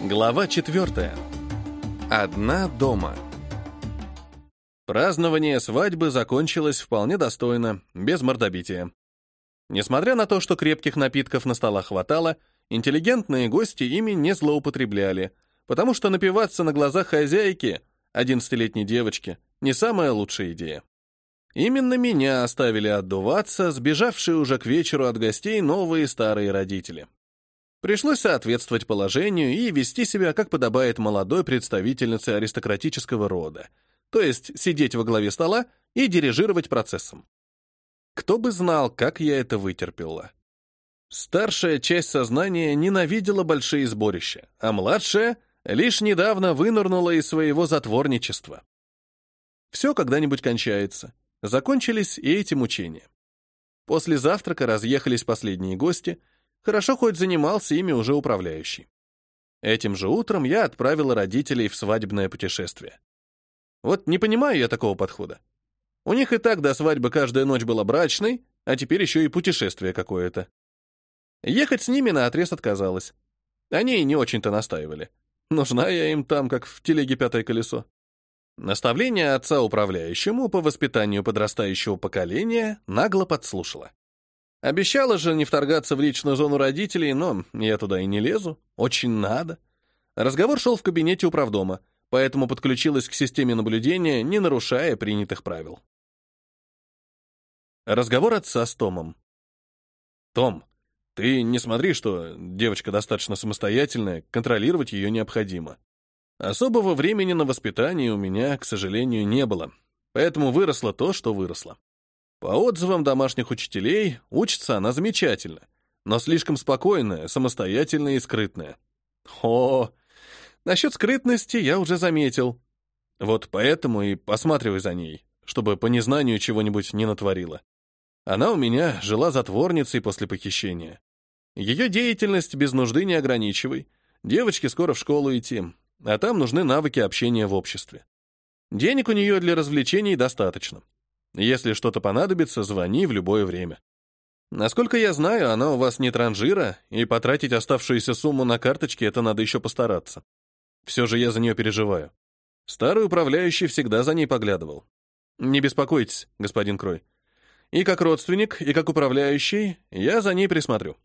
Глава четвертая. Одна дома. Празднование свадьбы закончилось вполне достойно, без мордобития. Несмотря на то, что крепких напитков на столах хватало, интеллигентные гости ими не злоупотребляли, потому что напиваться на глазах хозяйки, 11-летней девочки, не самая лучшая идея. Именно меня оставили отдуваться, сбежавшие уже к вечеру от гостей новые старые родители. Пришлось соответствовать положению и вести себя, как подобает молодой представительнице аристократического рода, то есть сидеть во главе стола и дирижировать процессом. Кто бы знал, как я это вытерпела. Старшая часть сознания ненавидела большие сборища, а младшая лишь недавно вынырнула из своего затворничества. Все когда-нибудь кончается. Закончились и эти мучения. После завтрака разъехались последние гости — Хорошо хоть занимался ими уже управляющий. Этим же утром я отправила родителей в свадебное путешествие. Вот не понимаю я такого подхода. У них и так до свадьбы каждая ночь была брачной, а теперь еще и путешествие какое-то. Ехать с ними на отрез отказалась. Они и не очень-то настаивали. Нужна я им там, как в телеге пятое колесо. Наставление отца управляющему по воспитанию подрастающего поколения нагло подслушала. Обещала же не вторгаться в личную зону родителей, но я туда и не лезу. Очень надо. Разговор шел в кабинете управдома, поэтому подключилась к системе наблюдения, не нарушая принятых правил. Разговор отца с Томом. «Том, ты не смотри, что девочка достаточно самостоятельная, контролировать ее необходимо. Особого времени на воспитание у меня, к сожалению, не было, поэтому выросло то, что выросло. По отзывам домашних учителей, учится она замечательно, но слишком спокойная, самостоятельная и скрытная. О, насчет скрытности я уже заметил. Вот поэтому и посматривай за ней, чтобы по незнанию чего-нибудь не натворила. Она у меня жила затворницей после похищения. Ее деятельность без нужды не ограничивай. Девочке скоро в школу идти, а там нужны навыки общения в обществе. Денег у нее для развлечений достаточно. Если что-то понадобится, звони в любое время. Насколько я знаю, она у вас не транжира, и потратить оставшуюся сумму на карточке это надо еще постараться. Все же я за нее переживаю. Старый управляющий всегда за ней поглядывал. Не беспокойтесь, господин Крой. И как родственник, и как управляющий я за ней присмотрю.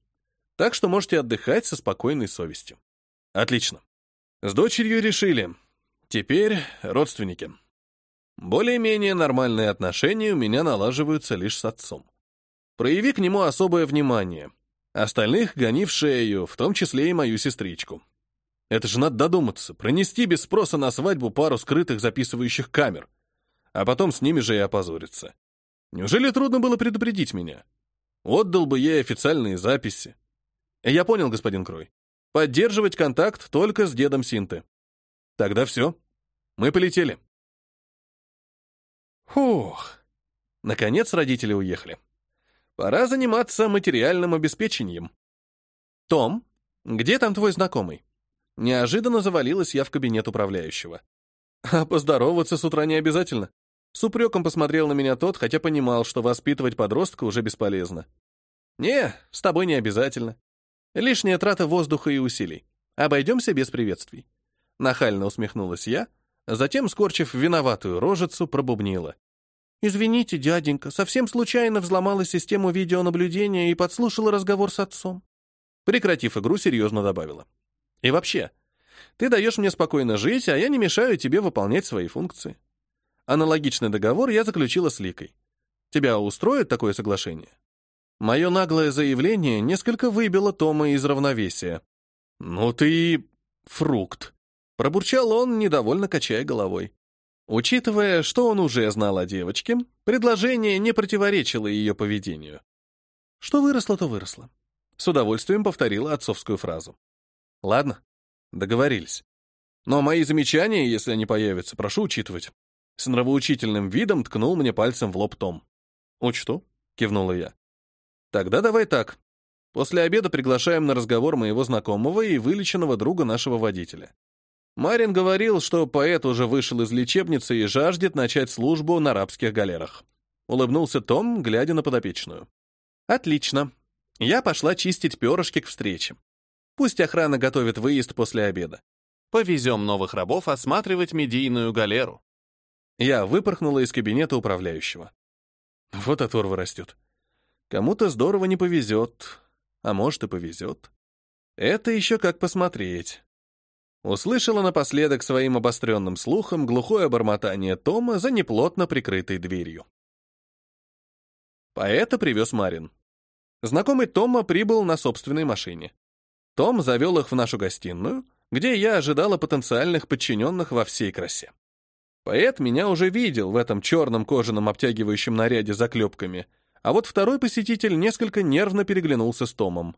Так что можете отдыхать со спокойной совестью. Отлично. С дочерью решили. Теперь родственники. Более-менее нормальные отношения у меня налаживаются лишь с отцом. Прояви к нему особое внимание. Остальных гони в шею, в том числе и мою сестричку. Это же надо додуматься, пронести без спроса на свадьбу пару скрытых записывающих камер, а потом с ними же и опозориться. Неужели трудно было предупредить меня? Отдал бы ей официальные записи. Я понял, господин Крой. Поддерживать контакт только с дедом Синты. Тогда все. Мы полетели. Фух. Наконец родители уехали. Пора заниматься материальным обеспечением. Том, где там твой знакомый? Неожиданно завалилась я в кабинет управляющего. А поздороваться с утра не обязательно. С упреком посмотрел на меня тот, хотя понимал, что воспитывать подростка уже бесполезно. «Не, с тобой не обязательно. Лишняя трата воздуха и усилий. Обойдемся без приветствий». Нахально усмехнулась я, затем, скорчив виноватую рожицу, пробубнила. «Извините, дяденька, совсем случайно взломала систему видеонаблюдения и подслушала разговор с отцом». Прекратив игру, серьезно добавила. «И вообще, ты даешь мне спокойно жить, а я не мешаю тебе выполнять свои функции. Аналогичный договор я заключила с Ликой. Тебя устроит такое соглашение?» Мое наглое заявление несколько выбило Тома из равновесия. «Ну ты... фрукт», — пробурчал он, недовольно качая головой. Учитывая, что он уже знал о девочке, предложение не противоречило ее поведению. Что выросло, то выросло. С удовольствием повторила отцовскую фразу. Ладно, договорились. Но мои замечания, если они появятся, прошу учитывать. С нравоучительным видом ткнул мне пальцем в лоб Том. «Учту», — кивнула я. «Тогда давай так. После обеда приглашаем на разговор моего знакомого и вылеченного друга нашего водителя. Марин говорил, что поэт уже вышел из лечебницы и жаждет начать службу на арабских галерах. Улыбнулся Том, глядя на подопечную. «Отлично. Я пошла чистить перышки к встрече. Пусть охрана готовит выезд после обеда. Повезем новых рабов осматривать медийную галеру. Я выпорхнула из кабинета управляющего. Вот оторва растет. Кому-то здорово не повезет, а может и повезет. Это еще как посмотреть. Услышала напоследок своим обостренным слухом глухое бормотание Тома за неплотно прикрытой дверью. Поэта привез Марин. Знакомый Тома прибыл на собственной машине. Том завел их в нашу гостиную, где я ожидала потенциальных подчиненных во всей красе. Поэт меня уже видел в этом черном кожаном обтягивающем наряде за клепками, а вот второй посетитель несколько нервно переглянулся с Томом.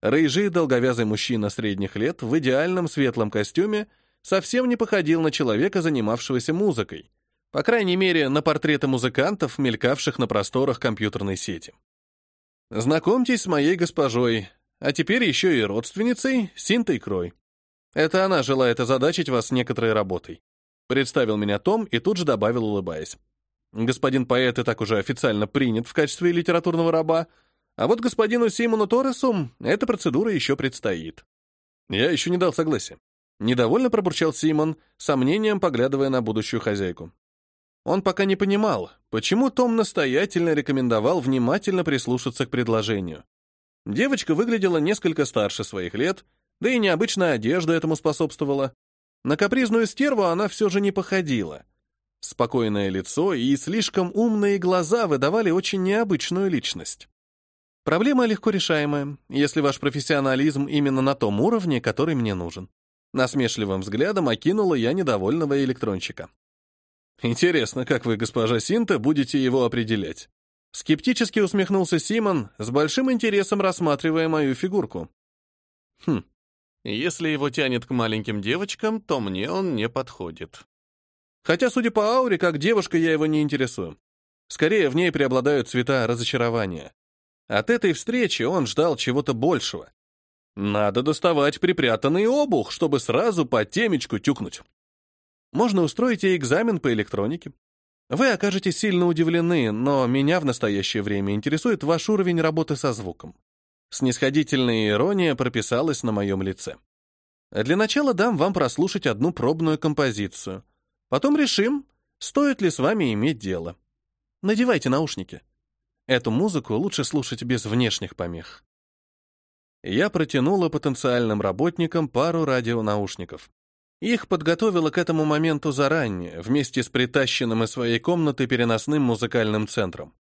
Рыжий, долговязый мужчина средних лет в идеальном светлом костюме совсем не походил на человека, занимавшегося музыкой. По крайней мере, на портреты музыкантов, мелькавших на просторах компьютерной сети. Знакомьтесь с моей госпожой, а теперь еще и родственницей Синтой Крой. Это она желает озадачить вас некоторой работой. Представил меня Том и тут же добавил, улыбаясь. Господин поэт и так уже официально принят в качестве литературного раба, а вот господину Симону Торресу эта процедура еще предстоит. Я еще не дал согласия. Недовольно пробурчал Симон, сомнением поглядывая на будущую хозяйку. Он пока не понимал, почему Том настоятельно рекомендовал внимательно прислушаться к предложению. Девочка выглядела несколько старше своих лет, да и необычная одежда этому способствовала. На капризную стерву она все же не походила. Спокойное лицо и слишком умные глаза выдавали очень необычную личность. Проблема легко решаемая, если ваш профессионализм именно на том уровне, который мне нужен. Насмешливым взглядом окинула я недовольного электрончика. Интересно, как вы, госпожа Синта, будете его определять? Скептически усмехнулся Симон, с большим интересом рассматривая мою фигурку. Хм, если его тянет к маленьким девочкам, то мне он не подходит. Хотя, судя по ауре, как девушка я его не интересую. Скорее, в ней преобладают цвета разочарования. От этой встречи он ждал чего-то большего. Надо доставать припрятанный обух, чтобы сразу по темечку тюкнуть. Можно устроить и экзамен по электронике. Вы окажетесь сильно удивлены, но меня в настоящее время интересует ваш уровень работы со звуком. Снисходительная ирония прописалась на моем лице. Для начала дам вам прослушать одну пробную композицию. Потом решим, стоит ли с вами иметь дело. Надевайте наушники. Эту музыку лучше слушать без внешних помех. Я протянула потенциальным работникам пару радионаушников. Их подготовила к этому моменту заранее, вместе с притащенным из своей комнаты переносным музыкальным центром.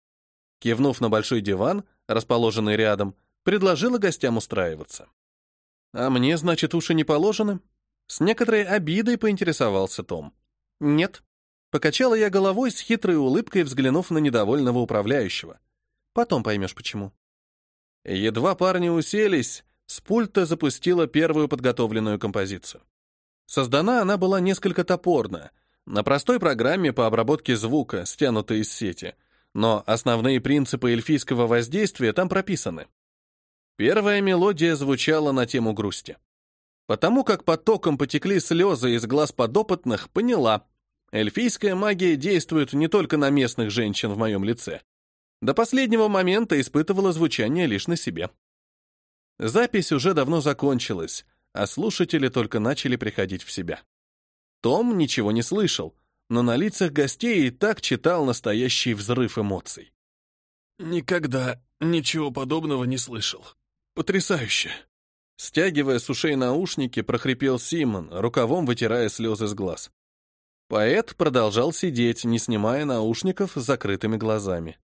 Кивнув на большой диван, расположенный рядом, предложила гостям устраиваться. «А мне, значит, уши не положены?» С некоторой обидой поинтересовался Том. «Нет». Покачала я головой с хитрой улыбкой, взглянув на недовольного управляющего. «Потом поймешь, почему». Едва парни уселись, с пульта запустила первую подготовленную композицию. Создана она была несколько топорно, на простой программе по обработке звука, стянутой из сети, но основные принципы эльфийского воздействия там прописаны. Первая мелодия звучала на тему грусти. Потому как потоком потекли слезы из глаз подопытных, поняла, эльфийская магия действует не только на местных женщин в моем лице. До последнего момента испытывала звучание лишь на себе. Запись уже давно закончилась, а слушатели только начали приходить в себя. Том ничего не слышал, но на лицах гостей и так читал настоящий взрыв эмоций. «Никогда ничего подобного не слышал», Потрясающе!» Стягивая с ушей наушники, прохрипел Симон, рукавом вытирая слезы с глаз. Поэт продолжал сидеть, не снимая наушников с закрытыми глазами.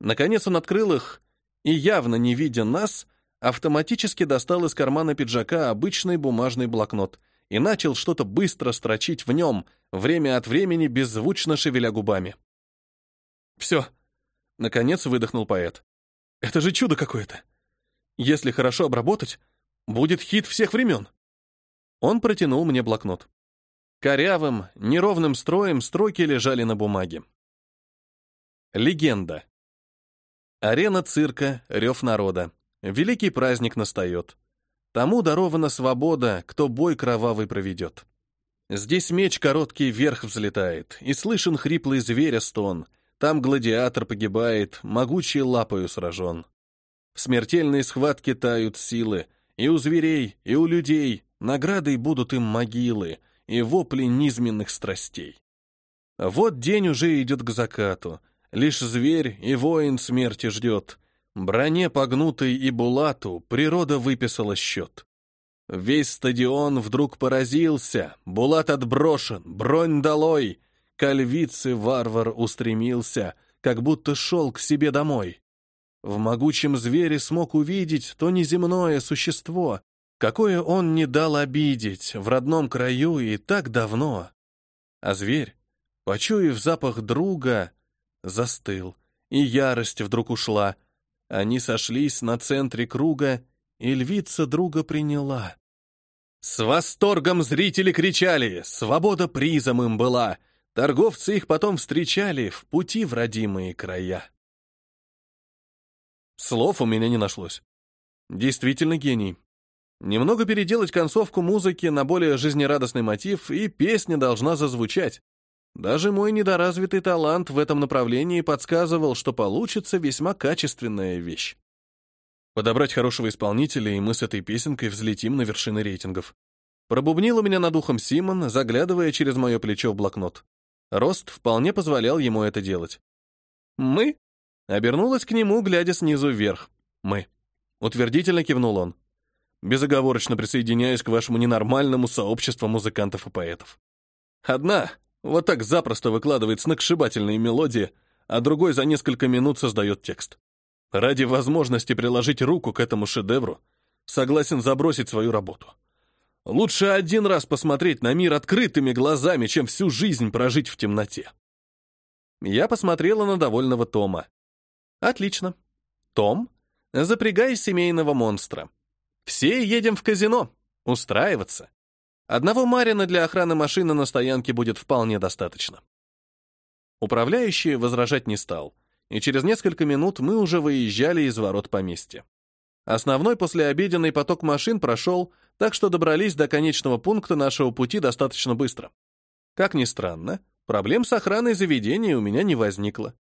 Наконец он открыл их и, явно не видя нас, автоматически достал из кармана пиджака обычный бумажный блокнот и начал что-то быстро строчить в нем, время от времени беззвучно шевеля губами. «Все!» — наконец выдохнул поэт. «Это же чудо какое-то! Если хорошо обработать, будет хит всех времен. Он протянул мне блокнот. Корявым, неровным строем строки лежали на бумаге. Легенда. Арена цирка, рев народа. Великий праздник настает. Тому дарована свобода, кто бой кровавый проведет. Здесь меч короткий вверх взлетает, и слышен хриплый зверя стон. Там гладиатор погибает, могучий лапою сражен. В смертельной схватке тают силы, и у зверей, и у людей наградой будут им могилы и вопли низменных страстей. Вот день уже идет к закату, лишь зверь и воин смерти ждет. Броне погнутой и булату природа выписала счет. Весь стадион вдруг поразился, булат отброшен, бронь долой. К варвар устремился, как будто шел к себе домой. В могучем звере смог увидеть то неземное существо, какое он не дал обидеть в родном краю и так давно. А зверь, почуяв запах друга, застыл, и ярость вдруг ушла. Они сошлись на центре круга, и львица друга приняла. С восторгом зрители кричали, свобода призом им была, торговцы их потом встречали в пути в родимые края. Слов у меня не нашлось. Действительно гений. Немного переделать концовку музыки на более жизнерадостный мотив, и песня должна зазвучать. Даже мой недоразвитый талант в этом направлении подсказывал, что получится весьма качественная вещь. Подобрать хорошего исполнителя, и мы с этой песенкой взлетим на вершины рейтингов. Пробубнил у меня над ухом Симон, заглядывая через мое плечо в блокнот. Рост вполне позволял ему это делать. «Мы?» Обернулась к нему, глядя снизу вверх. «Мы». Утвердительно кивнул он безоговорочно присоединяюсь к вашему ненормальному сообществу музыкантов и поэтов. Одна вот так запросто выкладывает сногсшибательные мелодии, а другой за несколько минут создает текст. Ради возможности приложить руку к этому шедевру, согласен забросить свою работу. Лучше один раз посмотреть на мир открытыми глазами, чем всю жизнь прожить в темноте. Я посмотрела на довольного Тома. Отлично. Том, запрягай семейного монстра. Все едем в казино. Устраиваться. Одного Марина для охраны машины на стоянке будет вполне достаточно. Управляющий возражать не стал, и через несколько минут мы уже выезжали из ворот поместья. Основной послеобеденный поток машин прошел, так что добрались до конечного пункта нашего пути достаточно быстро. Как ни странно, проблем с охраной заведения у меня не возникло.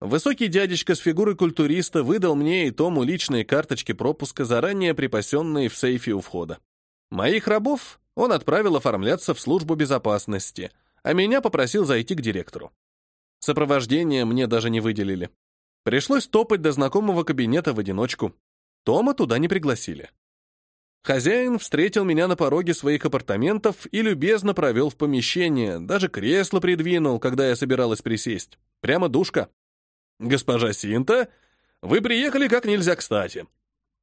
Высокий дядечка с фигурой культуриста выдал мне и Тому личные карточки пропуска, заранее припасенные в сейфе у входа. Моих рабов он отправил оформляться в службу безопасности, а меня попросил зайти к директору. Сопровождение мне даже не выделили. Пришлось топать до знакомого кабинета в одиночку. Тома туда не пригласили. Хозяин встретил меня на пороге своих апартаментов и любезно провел в помещение, даже кресло придвинул, когда я собиралась присесть. Прямо душка. «Госпожа Синта, вы приехали как нельзя кстати.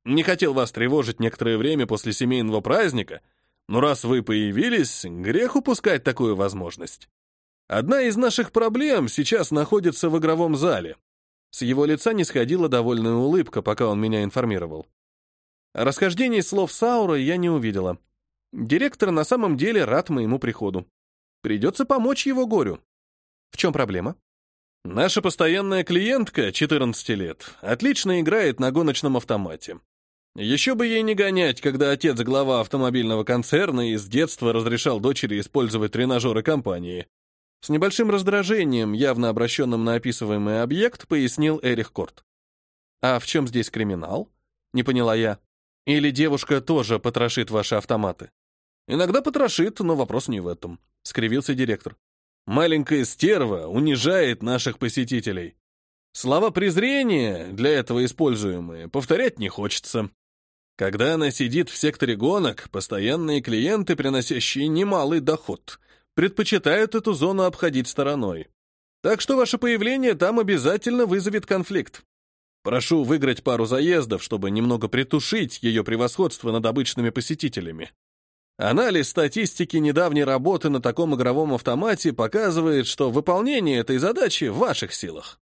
Не хотел вас тревожить некоторое время после семейного праздника, но раз вы появились, грех упускать такую возможность. Одна из наших проблем сейчас находится в игровом зале». С его лица не сходила довольная улыбка, пока он меня информировал. Расхождений слов Саура я не увидела. Директор на самом деле рад моему приходу. Придется помочь его горю. В чем проблема? Наша постоянная клиентка, 14 лет, отлично играет на гоночном автомате. Еще бы ей не гонять, когда отец глава автомобильного концерна и с детства разрешал дочери использовать тренажеры компании. С небольшим раздражением, явно обращенным на описываемый объект, пояснил Эрих Корт. «А в чем здесь криминал?» — не поняла я. «Или девушка тоже потрошит ваши автоматы?» «Иногда потрошит, но вопрос не в этом», — скривился директор. Маленькая стерва унижает наших посетителей. Слова презрения, для этого используемые, повторять не хочется. Когда она сидит в секторе гонок, постоянные клиенты, приносящие немалый доход, предпочитают эту зону обходить стороной. Так что ваше появление там обязательно вызовет конфликт. Прошу выиграть пару заездов, чтобы немного притушить ее превосходство над обычными посетителями. Анализ статистики недавней работы на таком игровом автомате показывает, что выполнение этой задачи в ваших силах.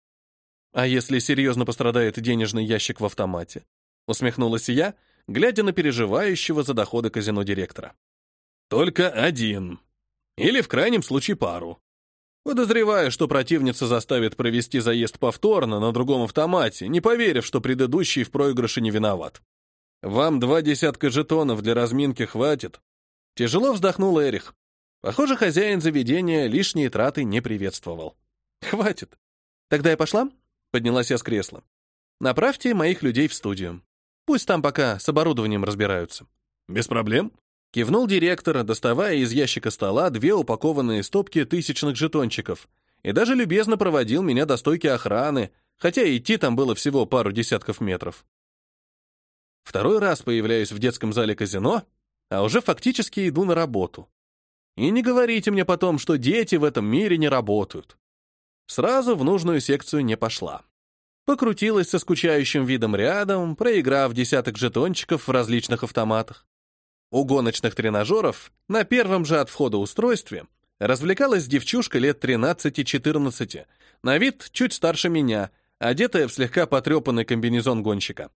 А если серьезно пострадает денежный ящик в автомате? Усмехнулась я, глядя на переживающего за доходы казино директора. Только один. Или в крайнем случае пару. Подозреваю, что противница заставит провести заезд повторно на другом автомате, не поверив, что предыдущий в проигрыше не виноват. Вам два десятка жетонов для разминки хватит, Тяжело вздохнул Эрих. Похоже, хозяин заведения лишние траты не приветствовал. «Хватит. Тогда я пошла?» — поднялась я с кресла. «Направьте моих людей в студию. Пусть там пока с оборудованием разбираются. Без проблем. Кивнул директор, доставая из ящика стола две упакованные стопки тысячных жетончиков, и даже любезно проводил меня до стойки охраны, хотя идти там было всего пару десятков метров. Второй раз появляюсь в детском зале казино, а уже фактически иду на работу. И не говорите мне потом, что дети в этом мире не работают. Сразу в нужную секцию не пошла. Покрутилась со скучающим видом рядом, проиграв десяток жетончиков в различных автоматах. У гоночных тренажеров на первом же от входа устройстве развлекалась девчушка лет 13-14, на вид чуть старше меня, одетая в слегка потрепанный комбинезон гонщика.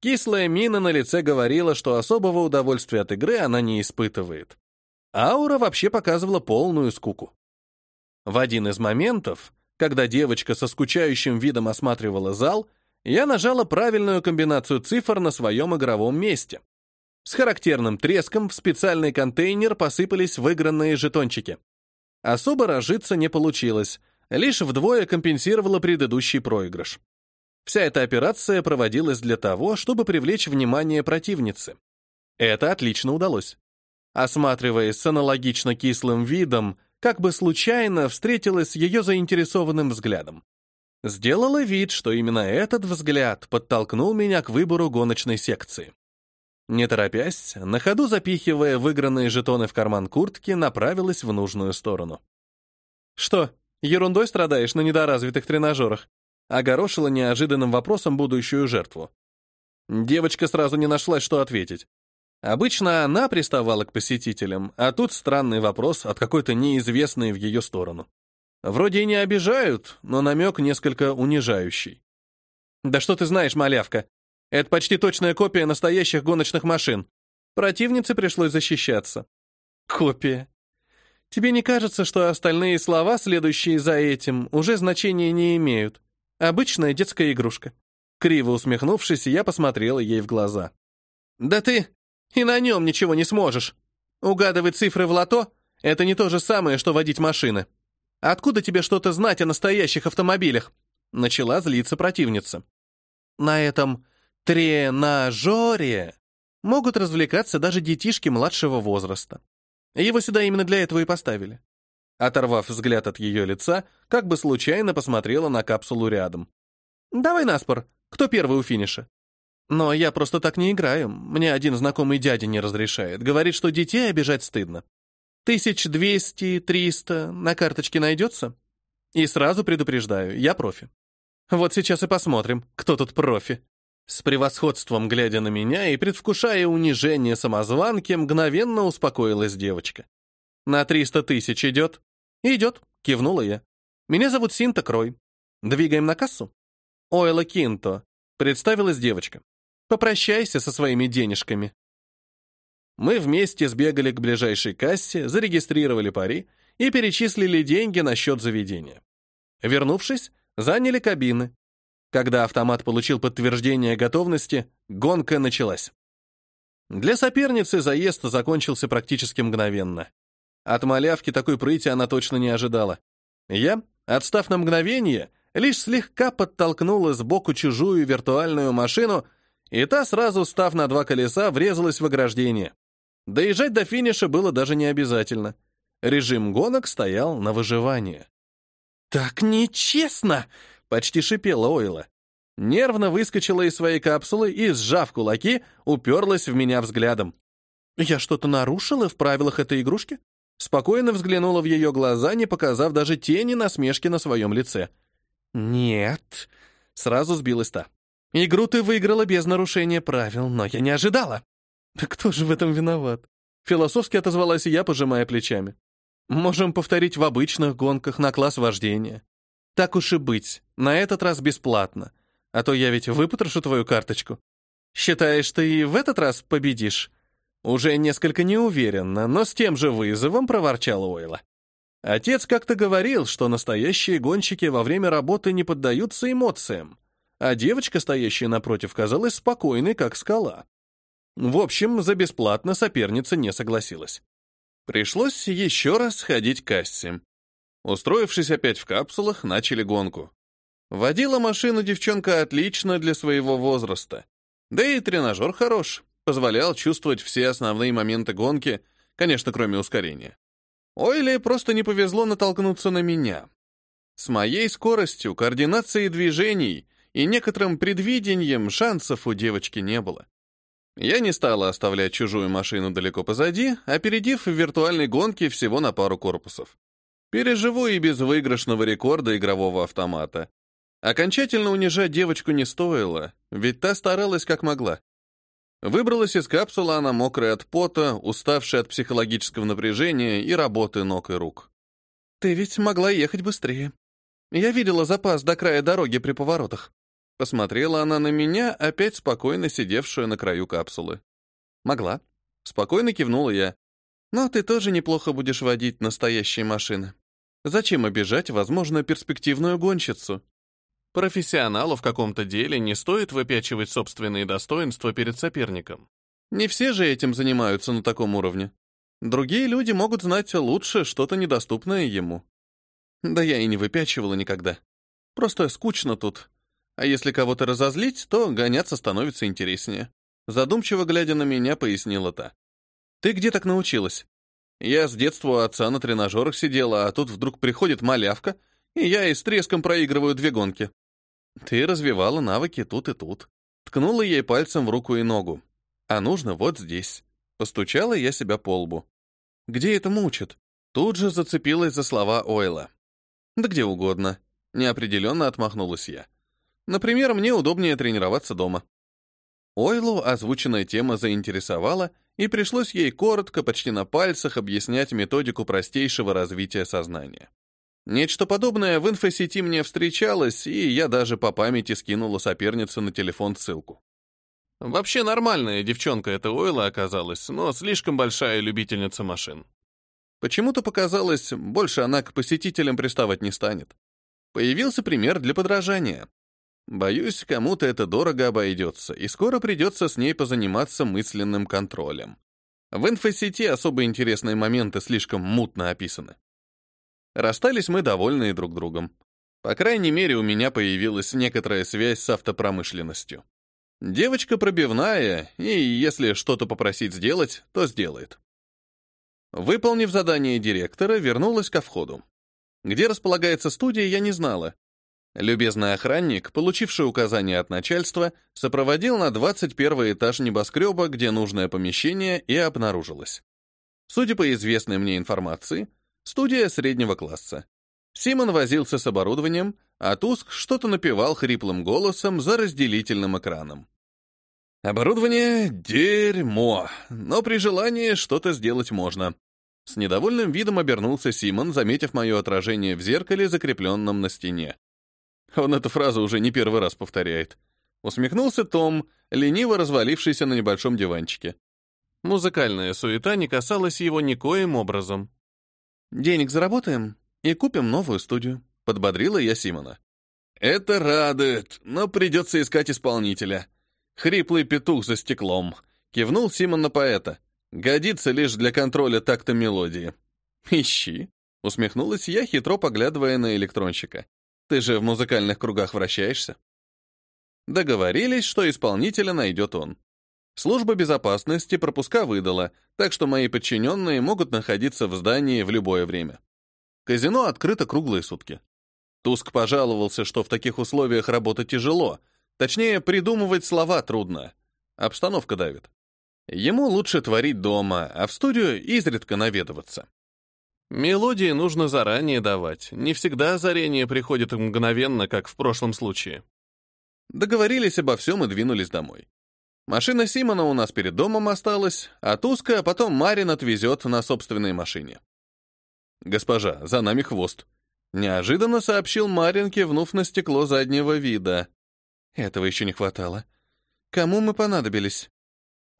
Кислая мина на лице говорила, что особого удовольствия от игры она не испытывает. Аура вообще показывала полную скуку. В один из моментов, когда девочка со скучающим видом осматривала зал, я нажала правильную комбинацию цифр на своем игровом месте. С характерным треском в специальный контейнер посыпались выигранные жетончики. Особо разжиться не получилось, лишь вдвое компенсировала предыдущий проигрыш. Вся эта операция проводилась для того, чтобы привлечь внимание противницы. Это отлично удалось осматриваясь с аналогично кислым видом, как бы случайно встретилась с ее заинтересованным взглядом. Сделала вид, что именно этот взгляд подтолкнул меня к выбору гоночной секции. Не торопясь, на ходу запихивая выигранные жетоны в карман куртки, направилась в нужную сторону. «Что, ерундой страдаешь на недоразвитых тренажерах?» огорошила неожиданным вопросом будущую жертву. Девочка сразу не нашлась, что ответить. Обычно она приставала к посетителям, а тут странный вопрос от какой-то неизвестной в ее сторону. Вроде и не обижают, но намек несколько унижающий. «Да что ты знаешь, малявка? Это почти точная копия настоящих гоночных машин. Противнице пришлось защищаться». «Копия. Тебе не кажется, что остальные слова, следующие за этим, уже значения не имеют? Обычная детская игрушка». Криво усмехнувшись, я посмотрела ей в глаза. «Да ты...» И на нем ничего не сможешь. Угадывать цифры в лото — это не то же самое, что водить машины. Откуда тебе что-то знать о настоящих автомобилях?» Начала злиться противница. На этом тренажере могут развлекаться даже детишки младшего возраста. Его сюда именно для этого и поставили. Оторвав взгляд от ее лица, как бы случайно посмотрела на капсулу рядом. «Давай наспор. Кто первый у финиша?» Но я просто так не играю. Мне один знакомый дядя не разрешает. Говорит, что детей обижать стыдно. Тысяч двести, триста на карточке найдется? И сразу предупреждаю, я профи. Вот сейчас и посмотрим, кто тут профи. С превосходством глядя на меня и предвкушая унижение самозванки, мгновенно успокоилась девочка. «На триста тысяч идет?» «Идет», — кивнула я. «Меня зовут Синта Крой. Двигаем на кассу?» «Ойла Кинто», — представилась девочка. Попрощайся со своими денежками. Мы вместе сбегали к ближайшей кассе, зарегистрировали пари и перечислили деньги на счет заведения. Вернувшись, заняли кабины. Когда автомат получил подтверждение готовности, гонка началась. Для соперницы заезд закончился практически мгновенно. От малявки такой прыти она точно не ожидала. Я, отстав на мгновение, лишь слегка подтолкнула сбоку чужую виртуальную машину — и та, сразу став на два колеса, врезалась в ограждение. Доезжать до финиша было даже не обязательно. Режим гонок стоял на выживание. «Так нечестно!» — почти шипела Ойла. Нервно выскочила из своей капсулы и, сжав кулаки, уперлась в меня взглядом. «Я что-то нарушила в правилах этой игрушки?» Спокойно взглянула в ее глаза, не показав даже тени насмешки на своем лице. «Нет», — сразу сбилась та. Игру ты выиграла без нарушения правил, но я не ожидала. Да кто же в этом виноват? Философски отозвалась я, пожимая плечами. Можем повторить в обычных гонках на класс вождения. Так уж и быть, на этот раз бесплатно. А то я ведь выпотрошу твою карточку. Считаешь, ты и в этот раз победишь? Уже несколько неуверенно, но с тем же вызовом проворчал Ойла. Отец как-то говорил, что настоящие гонщики во время работы не поддаются эмоциям а девочка, стоящая напротив, казалась спокойной, как скала. В общем, за бесплатно соперница не согласилась. Пришлось еще раз сходить к кассе. Устроившись опять в капсулах, начали гонку. Водила машину девчонка отлично для своего возраста. Да и тренажер хорош, позволял чувствовать все основные моменты гонки, конечно, кроме ускорения. Ойле просто не повезло натолкнуться на меня. С моей скоростью, координацией движений и некоторым предвидением шансов у девочки не было. Я не стала оставлять чужую машину далеко позади, опередив в виртуальной гонке всего на пару корпусов. Переживу и без выигрышного рекорда игрового автомата. Окончательно унижать девочку не стоило, ведь та старалась как могла. Выбралась из капсулы она мокрая от пота, уставшая от психологического напряжения и работы ног и рук. «Ты ведь могла ехать быстрее. Я видела запас до края дороги при поворотах». Посмотрела она на меня, опять спокойно сидевшую на краю капсулы. «Могла». Спокойно кивнула я. «Но ты тоже неплохо будешь водить настоящие машины. Зачем обижать, возможно, перспективную гонщицу?» Профессионалу в каком-то деле не стоит выпячивать собственные достоинства перед соперником. Не все же этим занимаются на таком уровне. Другие люди могут знать лучше что-то недоступное ему. Да я и не выпячивала никогда. Просто скучно тут, а если кого-то разозлить, то гоняться становится интереснее. Задумчиво глядя на меня, пояснила та. Ты где так научилась? Я с детства у отца на тренажерах сидела, а тут вдруг приходит малявка, и я и с треском проигрываю две гонки. Ты развивала навыки тут и тут. Ткнула ей пальцем в руку и ногу. А нужно вот здесь. Постучала я себя по лбу. Где это мучат? Тут же зацепилась за слова Ойла. Да где угодно. Неопределенно отмахнулась я. Например, мне удобнее тренироваться дома. Ойлу озвученная тема заинтересовала, и пришлось ей коротко, почти на пальцах, объяснять методику простейшего развития сознания. Нечто подобное в инфосети мне встречалось, и я даже по памяти скинула сопернице на телефон ссылку. Вообще нормальная девчонка эта Ойла оказалась, но слишком большая любительница машин. Почему-то показалось, больше она к посетителям приставать не станет. Появился пример для подражания. Боюсь, кому-то это дорого обойдется, и скоро придется с ней позаниматься мысленным контролем. В инфосети особо интересные моменты слишком мутно описаны. Расстались мы довольные друг другом. По крайней мере, у меня появилась некоторая связь с автопромышленностью. Девочка пробивная, и если что-то попросить сделать, то сделает. Выполнив задание директора, вернулась ко входу. Где располагается студия, я не знала, Любезный охранник, получивший указание от начальства, сопроводил на 21 этаж небоскреба, где нужное помещение и обнаружилось. Судя по известной мне информации, студия среднего класса. Симон возился с оборудованием, а Туск что-то напевал хриплым голосом за разделительным экраном. Оборудование — дерьмо, но при желании что-то сделать можно. С недовольным видом обернулся Симон, заметив мое отражение в зеркале, закрепленном на стене. Он эту фразу уже не первый раз повторяет. Усмехнулся Том, лениво развалившийся на небольшом диванчике. Музыкальная суета не касалась его никоим образом. «Денег заработаем и купим новую студию», — подбодрила я Симона. «Это радует, но придется искать исполнителя. Хриплый петух за стеклом», — кивнул Симон на поэта. «Годится лишь для контроля такта мелодии». «Ищи», — усмехнулась я, хитро поглядывая на электронщика. Ты же в музыкальных кругах вращаешься. Договорились, что исполнителя найдет он. Служба безопасности пропуска выдала, так что мои подчиненные могут находиться в здании в любое время. Казино открыто круглые сутки. Туск пожаловался, что в таких условиях работать тяжело, точнее, придумывать слова трудно. Обстановка давит. Ему лучше творить дома, а в студию изредка наведываться. Мелодии нужно заранее давать. Не всегда озарение приходит мгновенно, как в прошлом случае. Договорились обо всем и двинулись домой. Машина Симона у нас перед домом осталась, а Туска потом Марин отвезет на собственной машине. «Госпожа, за нами хвост», — неожиданно сообщил Марин, кивнув на стекло заднего вида. Этого еще не хватало. Кому мы понадобились?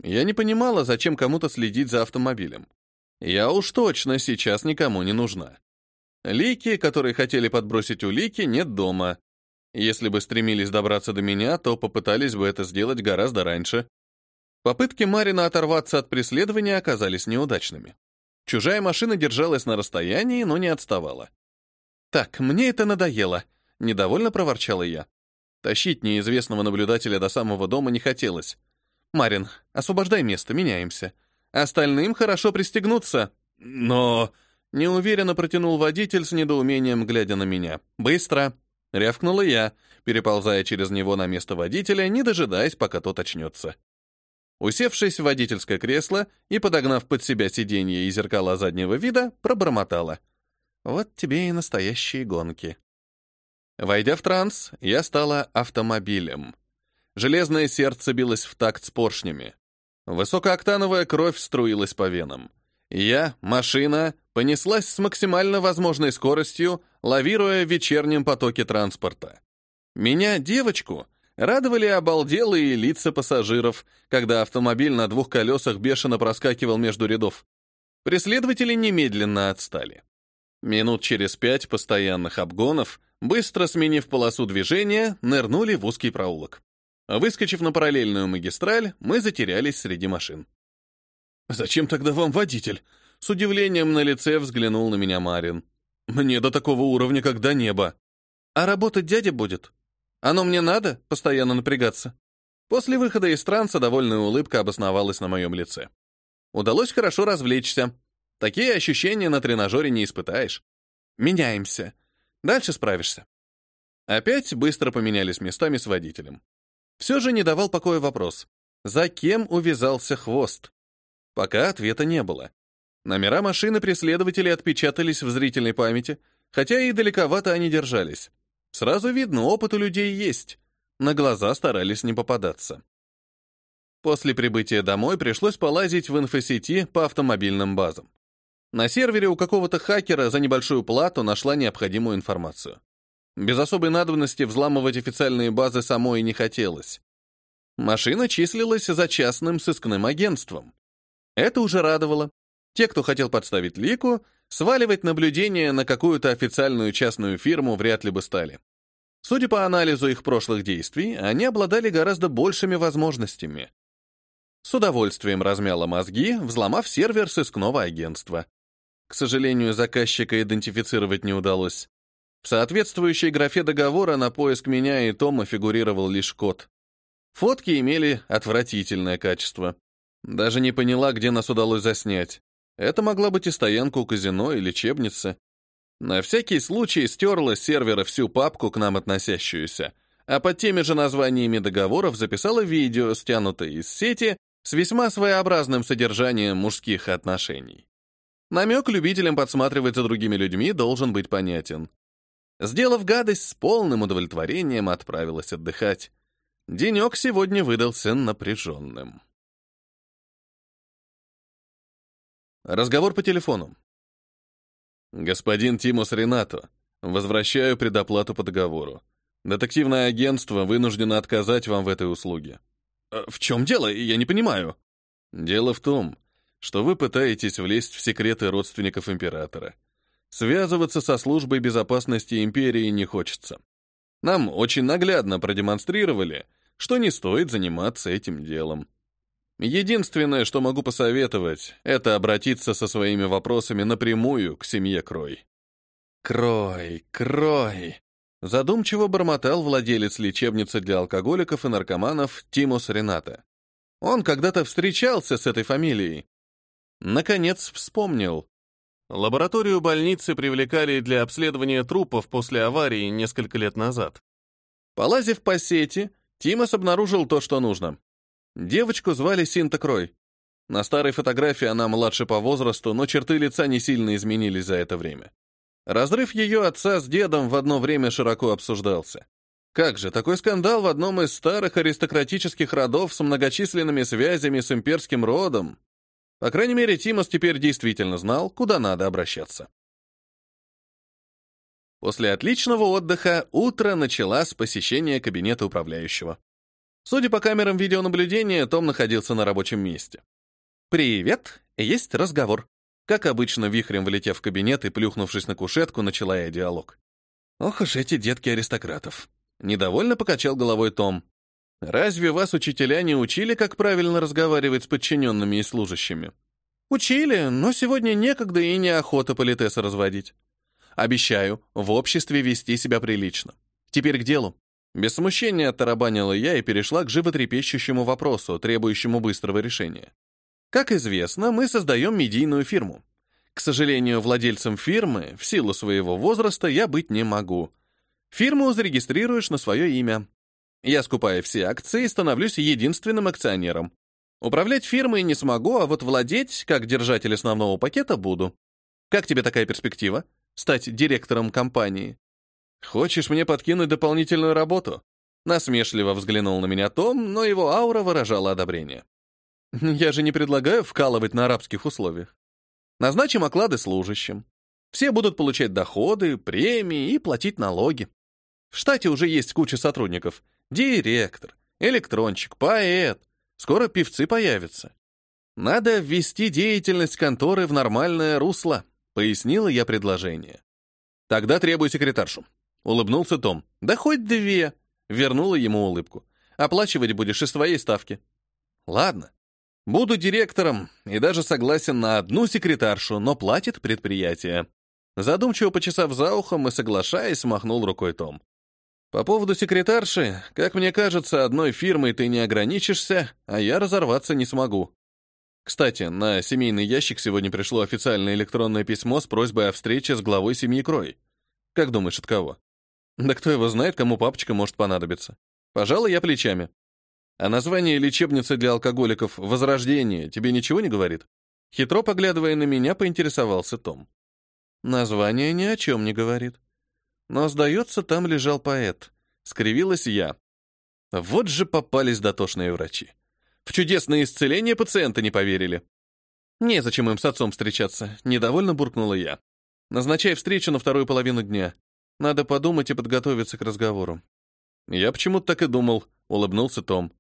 Я не понимала, зачем кому-то следить за автомобилем. Я уж точно сейчас никому не нужна. Лики, которые хотели подбросить улики, нет дома. Если бы стремились добраться до меня, то попытались бы это сделать гораздо раньше. Попытки Марина оторваться от преследования оказались неудачными. Чужая машина держалась на расстоянии, но не отставала. «Так, мне это надоело», — недовольно проворчала я. Тащить неизвестного наблюдателя до самого дома не хотелось. «Марин, освобождай место, меняемся. Остальным хорошо пристегнуться». «Но...» — неуверенно протянул водитель с недоумением, глядя на меня. «Быстро!» — рявкнула я, переползая через него на место водителя, не дожидаясь, пока тот очнется. Усевшись в водительское кресло и подогнав под себя сиденье и зеркала заднего вида, пробормотала. «Вот тебе и настоящие гонки». Войдя в транс, я стала автомобилем. Железное сердце билось в такт с поршнями. Высокооктановая кровь струилась по венам. Я, машина, понеслась с максимально возможной скоростью, лавируя в вечернем потоке транспорта. Меня, девочку, радовали обалделые лица пассажиров, когда автомобиль на двух колесах бешено проскакивал между рядов. Преследователи немедленно отстали. Минут через пять постоянных обгонов быстро сменив полосу движения, нырнули в узкий проулок. Выскочив на параллельную магистраль, мы затерялись среди машин. «Зачем тогда вам водитель?» С удивлением на лице взглянул на меня Марин. «Мне до такого уровня, как до неба». «А работать дядя будет? Оно мне надо постоянно напрягаться?» После выхода из транса довольная улыбка обосновалась на моем лице. Удалось хорошо развлечься. Такие ощущения на тренажере не испытаешь. Меняемся. Дальше справишься. Опять быстро поменялись местами с водителем. Все же не давал покоя вопрос. За кем увязался хвост? Пока ответа не было. Номера машины преследователей отпечатались в зрительной памяти, хотя и далековато они держались. Сразу видно, опыт у людей есть. На глаза старались не попадаться. После прибытия домой пришлось полазить в инфосети по автомобильным базам. На сервере у какого-то хакера за небольшую плату нашла необходимую информацию. Без особой надобности взламывать официальные базы самой не хотелось. Машина числилась за частным сыскным агентством. Это уже радовало. Те, кто хотел подставить лику, сваливать наблюдение на какую-то официальную частную фирму вряд ли бы стали. Судя по анализу их прошлых действий, они обладали гораздо большими возможностями. С удовольствием размяла мозги, взломав сервер сыскного агентства. К сожалению, заказчика идентифицировать не удалось. В соответствующей графе договора на поиск меня и Тома фигурировал лишь код. Фотки имели отвратительное качество. Даже не поняла, где нас удалось заснять. Это могла быть и стоянка у казино, и лечебница. На всякий случай стерла с сервера всю папку к нам относящуюся, а под теми же названиями договоров записала видео, стянутое из сети, с весьма своеобразным содержанием мужских отношений. Намек любителям подсматривать за другими людьми должен быть понятен. Сделав гадость, с полным удовлетворением отправилась отдыхать. Денек сегодня выдался напряженным. Разговор по телефону. «Господин Тимус Ренато, возвращаю предоплату по договору. Детективное агентство вынуждено отказать вам в этой услуге». «Э, «В чем дело? Я не понимаю». «Дело в том, что вы пытаетесь влезть в секреты родственников императора. Связываться со службой безопасности империи не хочется. Нам очень наглядно продемонстрировали, что не стоит заниматься этим делом. Единственное, что могу посоветовать, это обратиться со своими вопросами напрямую к семье Крой. Крой, Крой. Задумчиво бормотал владелец лечебницы для алкоголиков и наркоманов Тимус Рената. Он когда-то встречался с этой фамилией, Наконец вспомнил. Лабораторию больницы привлекали для обследования трупов после аварии несколько лет назад. Полазив по сети, Тимос обнаружил то, что нужно. Девочку звали Синта Крой. На старой фотографии она младше по возрасту, но черты лица не сильно изменились за это время. Разрыв ее отца с дедом в одно время широко обсуждался. Как же, такой скандал в одном из старых аристократических родов с многочисленными связями с имперским родом. По крайней мере, Тимос теперь действительно знал, куда надо обращаться. После отличного отдыха утро началось с посещения кабинета управляющего. Судя по камерам видеонаблюдения, Том находился на рабочем месте. «Привет, есть разговор». Как обычно, вихрем влетев в кабинет и плюхнувшись на кушетку, начала я диалог. «Ох уж эти детки аристократов!» Недовольно покачал головой Том. Разве вас учителя не учили, как правильно разговаривать с подчиненными и служащими? Учили, но сегодня некогда и неохота политеса разводить. Обещаю, в обществе вести себя прилично. Теперь к делу. Без смущения оттарабанила я и перешла к животрепещущему вопросу, требующему быстрого решения. Как известно, мы создаем медийную фирму. К сожалению, владельцем фирмы в силу своего возраста я быть не могу. Фирму зарегистрируешь на свое имя. Я скупаю все акции и становлюсь единственным акционером. Управлять фирмой не смогу, а вот владеть, как держатель основного пакета, буду. Как тебе такая перспектива? Стать директором компании? Хочешь мне подкинуть дополнительную работу? Насмешливо взглянул на меня Том, но его аура выражала одобрение. Я же не предлагаю вкалывать на арабских условиях. Назначим оклады служащим. Все будут получать доходы, премии и платить налоги. В штате уже есть куча сотрудников. Директор, электрончик, поэт. Скоро певцы появятся. Надо ввести деятельность конторы в нормальное русло, пояснила я предложение. Тогда требую секретаршу. Улыбнулся Том. Да хоть две. Вернула ему улыбку. Оплачивать будешь из своей ставки. Ладно. Буду директором и даже согласен на одну секретаршу, но платит предприятие. Задумчиво почесав за ухом и соглашаясь, махнул рукой Том. По поводу секретарши, как мне кажется, одной фирмой ты не ограничишься, а я разорваться не смогу. Кстати, на семейный ящик сегодня пришло официальное электронное письмо с просьбой о встрече с главой семьи Крой. Как думаешь, от кого? Да кто его знает, кому папочка может понадобиться. Пожалуй, я плечами. А название лечебницы для алкоголиков «Возрождение» тебе ничего не говорит? Хитро поглядывая на меня, поинтересовался Том. Название ни о чем не говорит. Но, сдается, там лежал поэт. Скривилась я. Вот же попались дотошные врачи. В чудесное исцеление пациента не поверили. Незачем им с отцом встречаться, недовольно буркнула я. Назначай встречу на вторую половину дня. Надо подумать и подготовиться к разговору. Я почему-то так и думал, улыбнулся Том.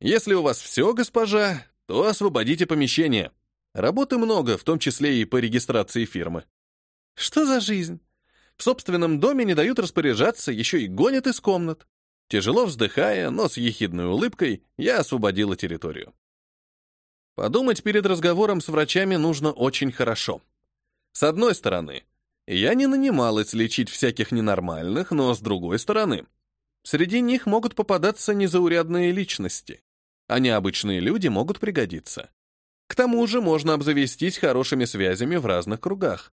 Если у вас все, госпожа, то освободите помещение. Работы много, в том числе и по регистрации фирмы. Что за жизнь? В собственном доме не дают распоряжаться, еще и гонят из комнат. Тяжело вздыхая, но с ехидной улыбкой, я освободила территорию. Подумать перед разговором с врачами нужно очень хорошо. С одной стороны, я не нанималась лечить всяких ненормальных, но с другой стороны, среди них могут попадаться незаурядные личности, а необычные люди могут пригодиться. К тому же можно обзавестись хорошими связями в разных кругах.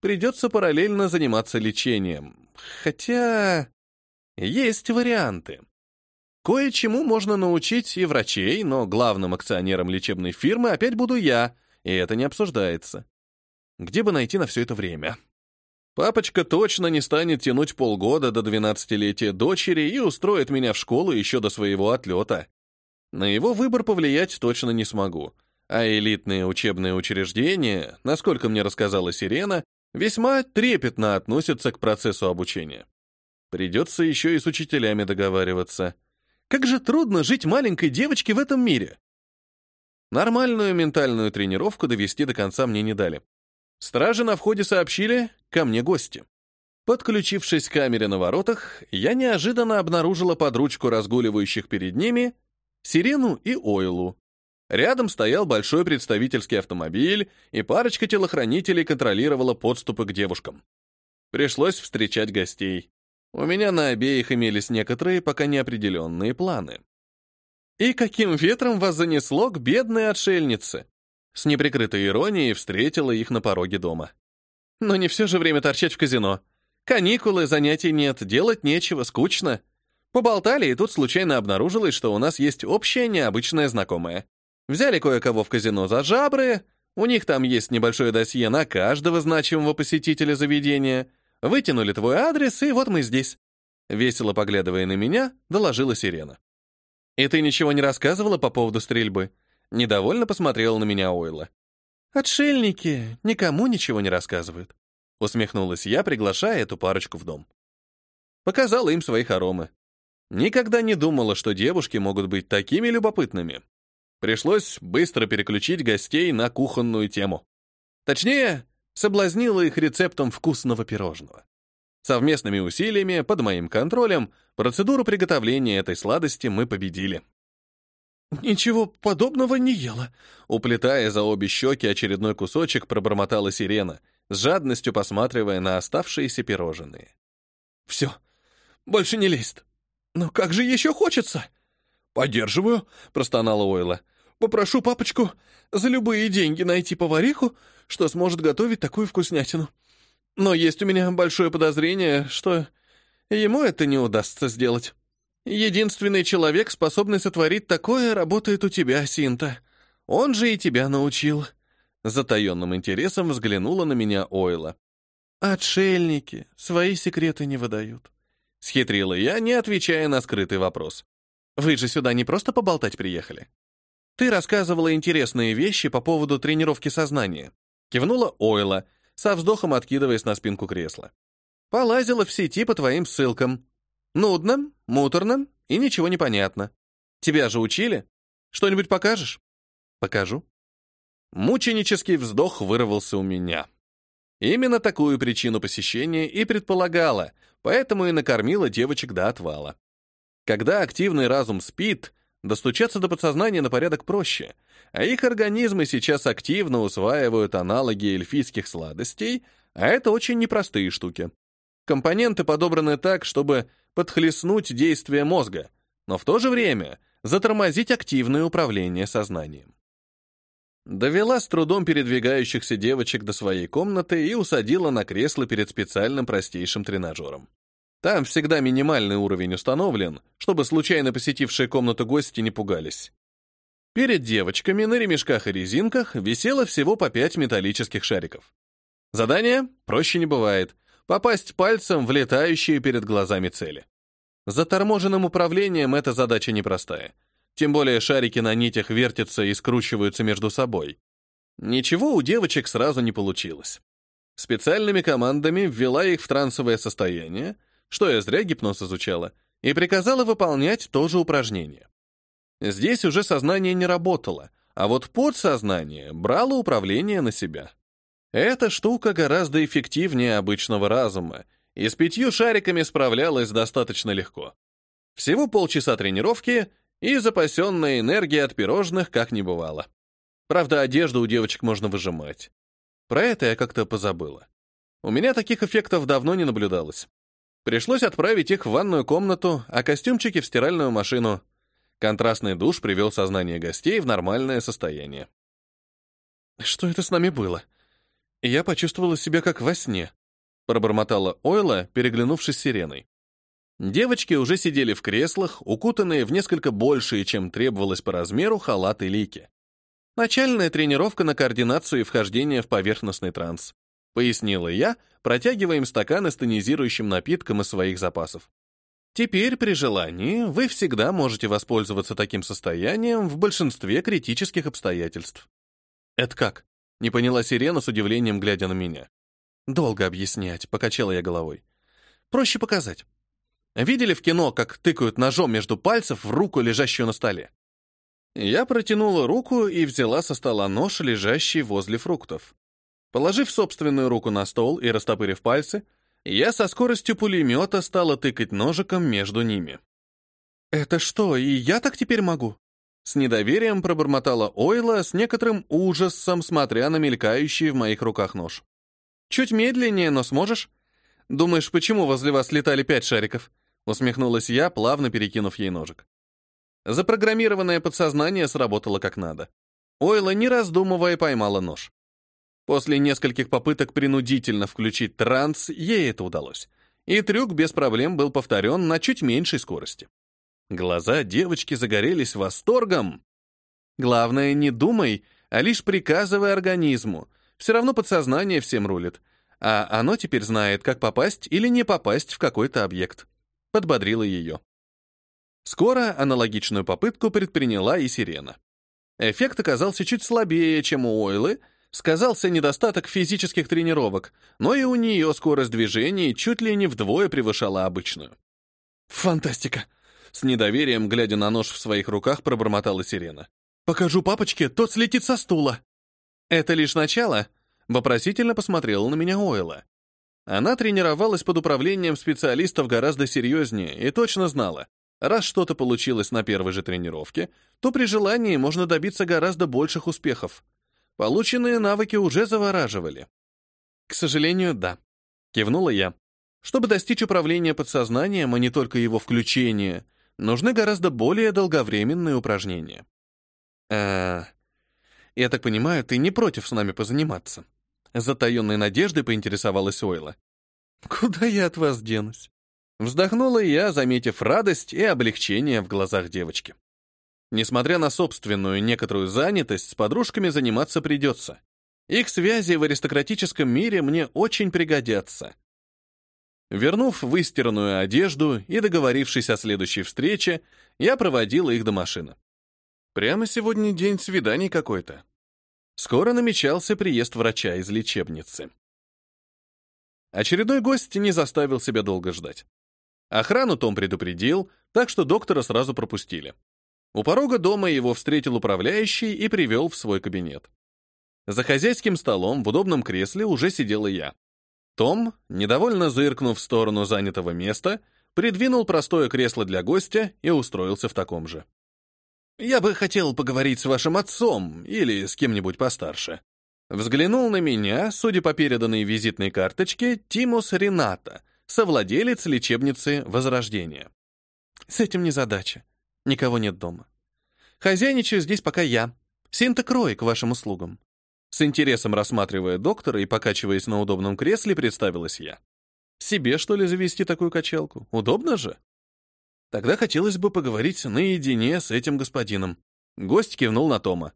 Придется параллельно заниматься лечением. Хотя... Есть варианты. Кое-чему можно научить и врачей, но главным акционером лечебной фирмы опять буду я, и это не обсуждается. Где бы найти на все это время? Папочка точно не станет тянуть полгода до двенадцатилетия дочери и устроит меня в школу еще до своего отлета. На его выбор повлиять точно не смогу. А элитные учебные учреждения, насколько мне рассказала Сирена, весьма трепетно относятся к процессу обучения. Придется еще и с учителями договариваться. Как же трудно жить маленькой девочке в этом мире. Нормальную ментальную тренировку довести до конца мне не дали. Стражи на входе сообщили, ко мне гости. Подключившись к камере на воротах, я неожиданно обнаружила под ручку разгуливающих перед ними Сирену и Ойлу. Рядом стоял большой представительский автомобиль, и парочка телохранителей контролировала подступы к девушкам. Пришлось встречать гостей. У меня на обеих имелись некоторые пока неопределенные планы. «И каким ветром вас занесло к бедной отшельнице?» С неприкрытой иронией встретила их на пороге дома. «Но не все же время торчать в казино. Каникулы, занятий нет, делать нечего, скучно. Поболтали, и тут случайно обнаружилось, что у нас есть общая необычная знакомая. Взяли кое-кого в казино за жабры, у них там есть небольшое досье на каждого значимого посетителя заведения. Вытянули твой адрес, и вот мы здесь. Весело поглядывая на меня, доложила сирена. «И ты ничего не рассказывала по поводу стрельбы?» Недовольно посмотрела на меня Ойла. «Отшельники никому ничего не рассказывают», усмехнулась я, приглашая эту парочку в дом. Показала им свои хоромы. Никогда не думала, что девушки могут быть такими любопытными. Пришлось быстро переключить гостей на кухонную тему. Точнее, соблазнила их рецептом вкусного пирожного. Совместными усилиями, под моим контролем, процедуру приготовления этой сладости мы победили. «Ничего подобного не ела», — уплетая за обе щеки очередной кусочек, пробормотала сирена, с жадностью посматривая на оставшиеся пирожные. «Все, больше не лезть. «Но как же еще хочется?» «Поддерживаю», — простонала Ойла. «Попрошу папочку за любые деньги найти повариху, что сможет готовить такую вкуснятину. Но есть у меня большое подозрение, что ему это не удастся сделать. Единственный человек, способный сотворить такое, работает у тебя, Синта. Он же и тебя научил». Затаенным интересом взглянула на меня Ойла. «Отшельники свои секреты не выдают», — схитрила я, не отвечая на скрытый вопрос. «Вы же сюда не просто поболтать приехали. Ты рассказывала интересные вещи по поводу тренировки сознания». Кивнула Ойла, со вздохом откидываясь на спинку кресла. «Полазила в сети по твоим ссылкам. Нудно, муторно и ничего не понятно. Тебя же учили? Что-нибудь покажешь?» «Покажу». Мученический вздох вырвался у меня. Именно такую причину посещения и предполагала, поэтому и накормила девочек до отвала. Когда активный разум спит, достучаться до подсознания на порядок проще, а их организмы сейчас активно усваивают аналоги эльфийских сладостей, а это очень непростые штуки. Компоненты подобраны так, чтобы подхлестнуть действие мозга, но в то же время затормозить активное управление сознанием. Довела с трудом передвигающихся девочек до своей комнаты и усадила на кресло перед специальным простейшим тренажером. Там всегда минимальный уровень установлен, чтобы случайно посетившие комнату гости не пугались. Перед девочками на ремешках и резинках висело всего по пять металлических шариков. Задание проще не бывает. Попасть пальцем в летающие перед глазами цели. Заторможенным управлением эта задача непростая. Тем более шарики на нитях вертятся и скручиваются между собой. Ничего у девочек сразу не получилось. Специальными командами ввела их в трансовое состояние, что я зря гипноз изучала, и приказала выполнять то же упражнение. Здесь уже сознание не работало, а вот подсознание брало управление на себя. Эта штука гораздо эффективнее обычного разума, и с пятью шариками справлялась достаточно легко. Всего полчаса тренировки, и запасенная энергия от пирожных как не бывало. Правда, одежду у девочек можно выжимать. Про это я как-то позабыла. У меня таких эффектов давно не наблюдалось. Пришлось отправить их в ванную комнату, а костюмчики в стиральную машину. Контрастный душ привел сознание гостей в нормальное состояние. «Что это с нами было?» Я почувствовала себя как во сне, пробормотала Ойла, переглянувшись с Сиреной. Девочки уже сидели в креслах, укутанные в несколько большие, чем требовалось по размеру, халаты лики. Начальная тренировка на координацию и вхождение в поверхностный транс. Пояснила я, протягивая им стаканы с тонизирующим напитком из своих запасов. Теперь, при желании, вы всегда можете воспользоваться таким состоянием в большинстве критических обстоятельств. Это как? Не поняла Сирена с удивлением, глядя на меня. Долго объяснять, покачала я головой. Проще показать. Видели в кино, как тыкают ножом между пальцев в руку, лежащую на столе? Я протянула руку и взяла со стола нож, лежащий возле фруктов. Положив собственную руку на стол и растопырив пальцы, я со скоростью пулемета стала тыкать ножиком между ними. «Это что, и я так теперь могу?» С недоверием пробормотала Ойла с некоторым ужасом, смотря на мелькающий в моих руках нож. «Чуть медленнее, но сможешь? Думаешь, почему возле вас летали пять шариков? Усмехнулась я, плавно перекинув ей ножик. Запрограммированное подсознание сработало как надо. Ойла, не раздумывая, поймала нож. После нескольких попыток принудительно включить транс, ей это удалось. И трюк без проблем был повторен на чуть меньшей скорости. Глаза девочки загорелись восторгом. Главное, не думай, а лишь приказывай организму. Все равно подсознание всем рулит. А оно теперь знает, как попасть или не попасть в какой-то объект подбодрила ее. Скоро аналогичную попытку предприняла и Сирена. Эффект оказался чуть слабее, чем у Ойлы, сказался недостаток физических тренировок, но и у нее скорость движений чуть ли не вдвое превышала обычную. «Фантастика!» С недоверием, глядя на нож в своих руках, пробормотала Сирена. «Покажу папочке, тот слетит со стула!» «Это лишь начало?» Вопросительно посмотрела на меня Ойла. Она тренировалась под управлением специалистов гораздо серьезнее и точно знала, раз что-то получилось на первой же тренировке, то при желании можно добиться гораздо больших успехов. Полученные навыки уже завораживали. «К сожалению, да», — кивнула я. Чтобы достичь управления подсознанием, а не только его включения, нужны гораздо более долговременные упражнения. А, я так понимаю, ты не против с нами позаниматься? С затаенной надеждой поинтересовалась Ойла. Куда я от вас денусь? Вздохнула я, заметив радость и облегчение в глазах девочки. Несмотря на собственную некоторую занятость, с подружками заниматься придется. Их связи в аристократическом мире мне очень пригодятся. Вернув выстиранную одежду и договорившись о следующей встрече, я проводила их до машины. Прямо сегодня день свиданий какой-то. Скоро намечался приезд врача из лечебницы. Очередной гость не заставил себя долго ждать. Охрану Том предупредил, так что доктора сразу пропустили. У порога дома его встретил управляющий и привел в свой кабинет. За хозяйским столом в удобном кресле уже сидела я. Том, недовольно зыркнув в сторону занятого места, придвинул простое кресло для гостя и устроился в таком же. «Я бы хотел поговорить с вашим отцом или с кем-нибудь постарше». Взглянул на меня, судя по переданной визитной карточке, Тимус Рената, совладелец лечебницы Возрождения. «С этим не задача. Никого нет дома. Хозяйничаю здесь пока я. Синта Крой к вашим услугам. С интересом рассматривая доктора и покачиваясь на удобном кресле, представилась я. Себе, что ли, завести такую качалку? Удобно же? Тогда хотелось бы поговорить наедине с этим господином. Гость кивнул на Тома.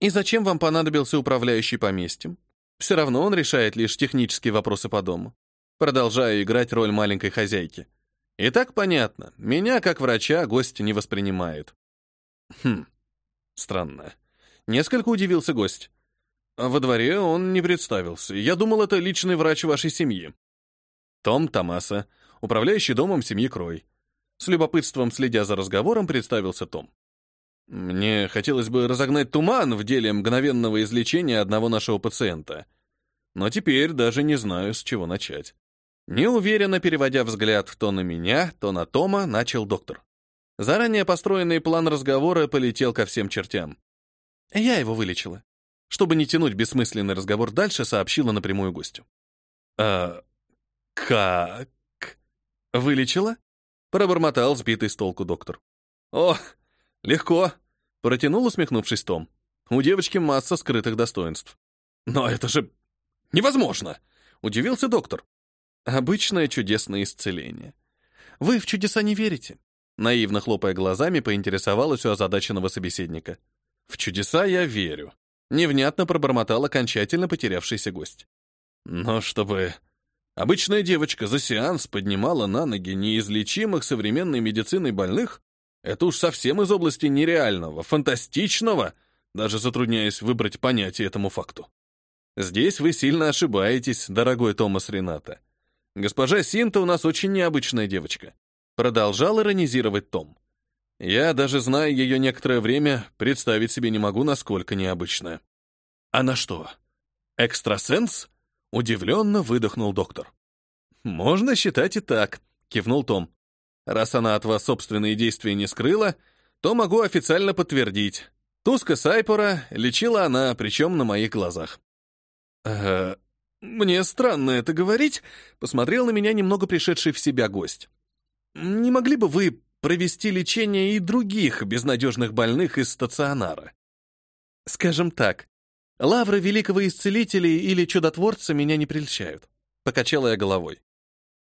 И зачем вам понадобился управляющий поместьем? Все равно он решает лишь технические вопросы по дому. Продолжаю играть роль маленькой хозяйки. И так понятно, меня, как врача, гость не воспринимает. Хм, странно. Несколько удивился гость. Во дворе он не представился. Я думал, это личный врач вашей семьи. Том Томаса, управляющий домом семьи Крой. С любопытством, следя за разговором, представился Том. Мне хотелось бы разогнать туман в деле мгновенного излечения одного нашего пациента. Но теперь даже не знаю, с чего начать. Неуверенно переводя взгляд то на меня, то на Тома, начал доктор. Заранее построенный план разговора полетел ко всем чертям. Я его вылечила. Чтобы не тянуть бессмысленный разговор дальше, сообщила напрямую гостю. «А как?» «Вылечила?» — пробормотал сбитый с толку доктор. «О, легко!» — протянул, усмехнувшись Том. «У девочки масса скрытых достоинств». «Но это же невозможно!» — удивился доктор. «Обычное чудесное исцеление. Вы в чудеса не верите?» Наивно хлопая глазами, поинтересовалась у озадаченного собеседника. «В чудеса я верю», Невнятно пробормотал окончательно потерявшийся гость. Но чтобы... Обычная девочка за сеанс поднимала на ноги неизлечимых современной медициной больных, это уж совсем из области нереального, фантастичного, даже затрудняясь выбрать понятие этому факту. Здесь вы сильно ошибаетесь, дорогой Томас Рената. Госпожа Синта у нас очень необычная девочка. Продолжал иронизировать Том. Я, даже зная ее некоторое время, представить себе не могу, насколько необычная. Она что, экстрасенс? Удивленно выдохнул доктор. Можно считать и так, кивнул Том. Раз она от вас собственные действия не скрыла, то могу официально подтвердить. Туска Сайпора лечила она, причем на моих глазах. «Э, «Мне странно это говорить», — посмотрел на меня немного пришедший в себя гость. «Не могли бы вы провести лечение и других безнадежных больных из стационара. Скажем так, лавры великого исцелителя или чудотворца меня не прельщают. Покачала я головой.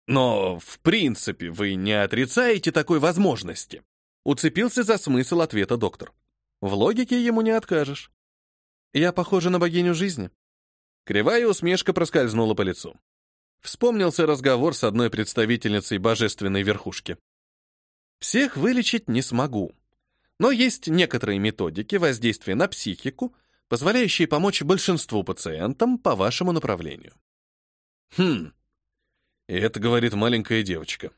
Но, в принципе, вы не отрицаете такой возможности. Уцепился за смысл ответа доктор. В логике ему не откажешь. Я похожа на богиню жизни. Кривая усмешка проскользнула по лицу. Вспомнился разговор с одной представительницей божественной верхушки. Всех вылечить не смогу. Но есть некоторые методики воздействия на психику, позволяющие помочь большинству пациентам по вашему направлению. Хм. И это говорит маленькая девочка.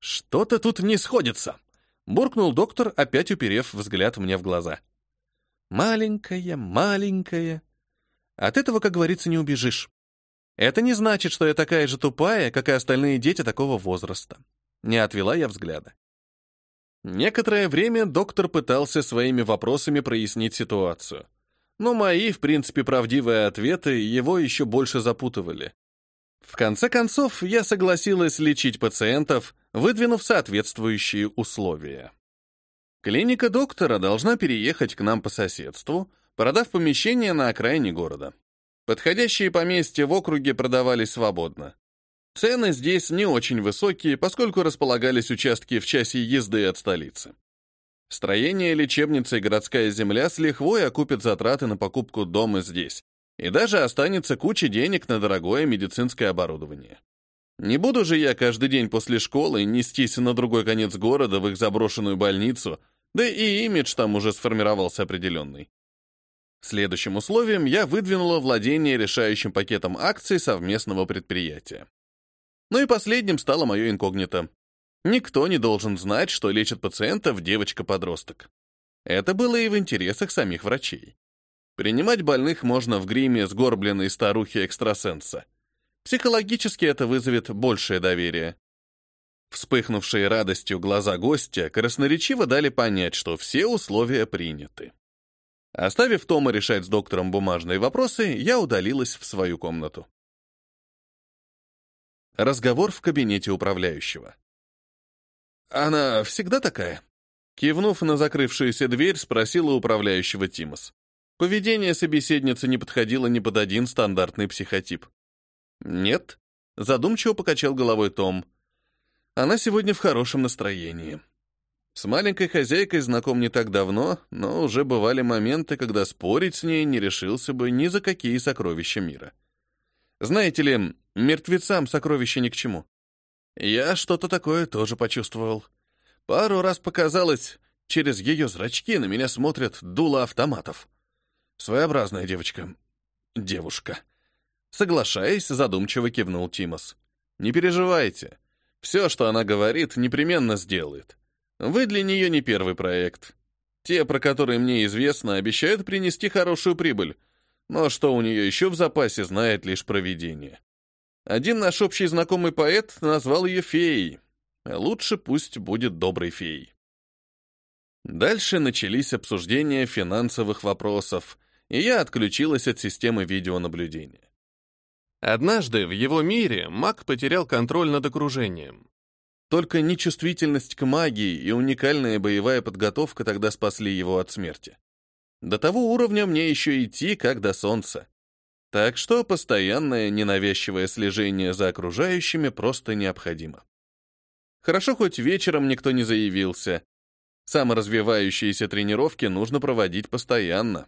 Что-то тут не сходится, буркнул доктор, опять уперев взгляд мне в глаза. Маленькая, маленькая. От этого, как говорится, не убежишь. Это не значит, что я такая же тупая, как и остальные дети такого возраста. Не отвела я взгляда. Некоторое время доктор пытался своими вопросами прояснить ситуацию. Но мои, в принципе, правдивые ответы его еще больше запутывали. В конце концов, я согласилась лечить пациентов, выдвинув соответствующие условия. Клиника доктора должна переехать к нам по соседству, продав помещение на окраине города. Подходящие поместья в округе продавались свободно. Цены здесь не очень высокие, поскольку располагались участки в часе езды от столицы. Строение лечебницы и городская земля с лихвой окупят затраты на покупку дома здесь, и даже останется куча денег на дорогое медицинское оборудование. Не буду же я каждый день после школы нестись на другой конец города в их заброшенную больницу, да и имидж там уже сформировался определенный. Следующим условием я выдвинула владение решающим пакетом акций совместного предприятия. Ну и последним стало мое инкогнито. Никто не должен знать, что лечит пациентов девочка-подросток. Это было и в интересах самих врачей. Принимать больных можно в гриме сгорбленной старухи-экстрасенса. Психологически это вызовет большее доверие. Вспыхнувшие радостью глаза гостя красноречиво дали понять, что все условия приняты. Оставив Тома решать с доктором бумажные вопросы, я удалилась в свою комнату. Разговор в кабинете управляющего. «Она всегда такая?» Кивнув на закрывшуюся дверь, спросила управляющего Тимос. Поведение собеседницы не подходило ни под один стандартный психотип. «Нет», — задумчиво покачал головой Том. «Она сегодня в хорошем настроении. С маленькой хозяйкой знаком не так давно, но уже бывали моменты, когда спорить с ней не решился бы ни за какие сокровища мира. Знаете ли, мертвецам сокровища ни к чему. Я что-то такое тоже почувствовал. Пару раз показалось, через ее зрачки на меня смотрят дуло автоматов. Своеобразная девочка. Девушка. Соглашаясь, задумчиво кивнул Тимос. Не переживайте. Все, что она говорит, непременно сделает. Вы для нее не первый проект. Те, про которые мне известно, обещают принести хорошую прибыль. Но что у нее еще в запасе, знает лишь провидение. Один наш общий знакомый поэт назвал ее феей. Лучше пусть будет доброй феей. Дальше начались обсуждения финансовых вопросов, и я отключилась от системы видеонаблюдения. Однажды в его мире маг потерял контроль над окружением. Только нечувствительность к магии и уникальная боевая подготовка тогда спасли его от смерти. До того уровня мне еще идти, как до солнца. Так что постоянное ненавязчивое слежение за окружающими просто необходимо. Хорошо, хоть вечером никто не заявился. Саморазвивающиеся тренировки нужно проводить постоянно.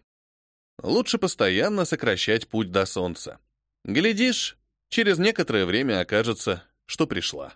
Лучше постоянно сокращать путь до солнца. Глядишь, через некоторое время окажется, что пришла.